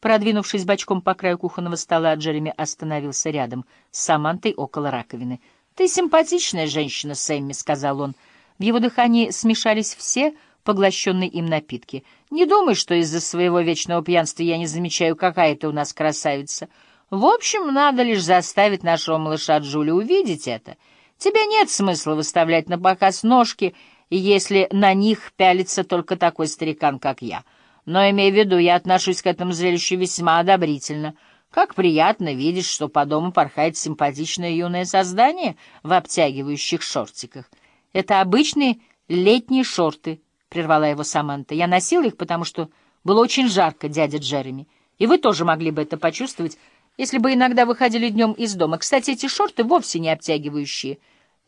Продвинувшись бочком по краю кухонного стола, Джереми остановился рядом с Самантой около раковины. «Ты симпатичная женщина, Сэмми», — сказал он. В его дыхании смешались все поглощенные им напитки. «Не думай, что из-за своего вечного пьянства я не замечаю, какая ты у нас красавица. В общем, надо лишь заставить нашего малыша Джули увидеть это. Тебе нет смысла выставлять на показ ножки, если на них пялится только такой старикан, как я». Но, имея в виду, я отношусь к этому зрелищу весьма одобрительно. Как приятно видеть, что по дому порхает симпатичное юное создание в обтягивающих шортиках. Это обычные летние шорты, — прервала его Саманта. Я носила их, потому что было очень жарко, дядя Джереми. И вы тоже могли бы это почувствовать, если бы иногда выходили днем из дома. Кстати, эти шорты вовсе не обтягивающие.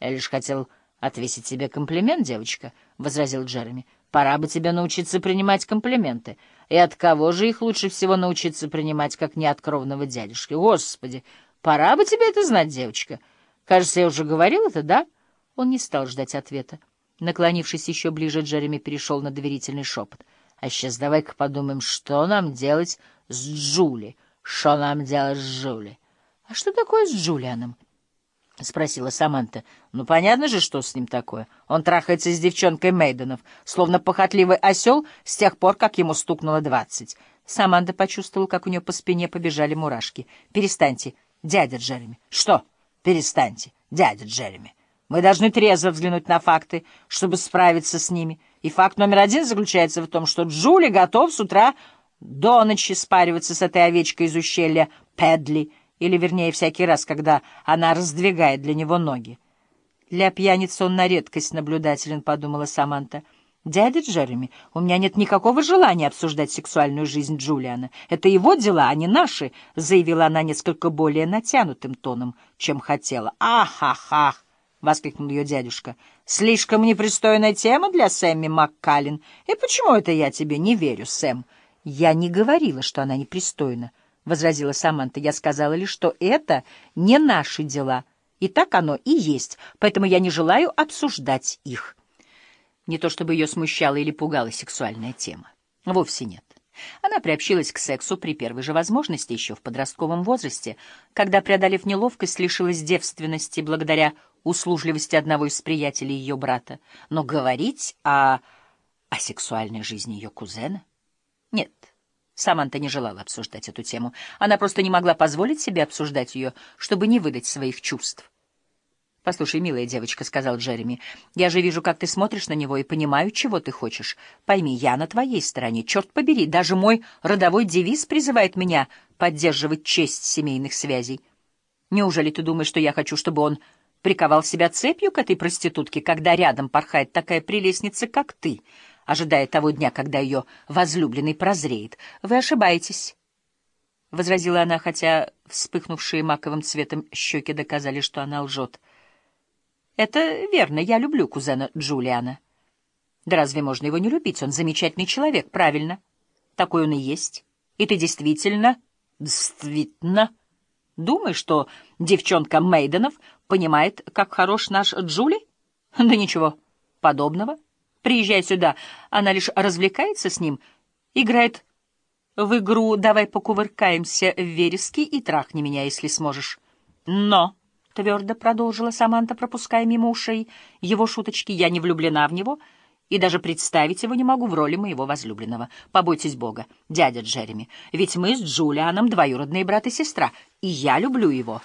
Я лишь хотел отвесить тебе комплимент, девочка, — возразил Джереми. Пора бы тебе научиться принимать комплименты. И от кого же их лучше всего научиться принимать, как не от кровного дядюшки? Господи, пора бы тебе это знать, девочка. Кажется, я уже говорил это, да? Он не стал ждать ответа. Наклонившись еще ближе, Джереми перешел на доверительный шепот. А сейчас давай-ка подумаем, что нам делать с Джули. Что нам делать с Джули? А что такое с Джулианом? — спросила Саманта. — Ну, понятно же, что с ним такое. Он трахается с девчонкой Мейденов, словно похотливый осел с тех пор, как ему стукнуло двадцать. Саманта почувствовала, как у нее по спине побежали мурашки. — Перестаньте, дядя Джереми. — Что? Перестаньте, дядя Джереми. Мы должны трезво взглянуть на факты, чтобы справиться с ними. И факт номер один заключается в том, что Джули готов с утра до ночи спариваться с этой овечкой из ущелья Педли — или, вернее, всякий раз, когда она раздвигает для него ноги. «Для пьяницы он на редкость наблюдателен», — подумала Саманта. «Дядя Джереми, у меня нет никакого желания обсуждать сексуальную жизнь Джулиана. Это его дела, а не наши», — заявила она несколько более натянутым тоном, чем хотела. «Ах-ах-ах!» — воскликнул ее дядюшка. «Слишком непристойная тема для Сэмми Маккалин. И почему это я тебе не верю, Сэм?» «Я не говорила, что она непристойна». — возразила Саманта. — Я сказала лишь, что это не наши дела. И так оно и есть, поэтому я не желаю обсуждать их. Не то чтобы ее смущала или пугала сексуальная тема. Вовсе нет. Она приобщилась к сексу при первой же возможности, еще в подростковом возрасте, когда, преодолев неловкость, лишилась девственности благодаря услужливости одного из приятелей ее брата. Но говорить о, о сексуальной жизни ее кузена? Нет. Саманта не желала обсуждать эту тему. Она просто не могла позволить себе обсуждать ее, чтобы не выдать своих чувств. «Послушай, милая девочка», — сказал Джереми, — «я же вижу, как ты смотришь на него и понимаю, чего ты хочешь. Пойми, я на твоей стороне. Черт побери, даже мой родовой девиз призывает меня поддерживать честь семейных связей. Неужели ты думаешь, что я хочу, чтобы он приковал себя цепью к этой проститутке, когда рядом порхает такая прелестница, как ты?» Ожидая того дня, когда ее возлюбленный прозреет. Вы ошибаетесь, — возразила она, хотя вспыхнувшие маковым цветом щеки доказали, что она лжет. Это верно, я люблю кузена Джулиана. Да разве можно его не любить? Он замечательный человек, правильно. Такой он и есть. И ты действительно, действительно, думаешь, что девчонка Мейденов понимает, как хорош наш Джули? Да ничего подобного. Приезжай сюда. Она лишь развлекается с ним, играет в игру «Давай покувыркаемся в вереске и трахни меня, если сможешь». Но, — твердо продолжила Саманта, пропуская мимо ушей его шуточки, — я не влюблена в него и даже представить его не могу в роли моего возлюбленного. Побойтесь Бога, дядя Джереми, ведь мы с Джулианом двоюродные брат и сестра, и я люблю его.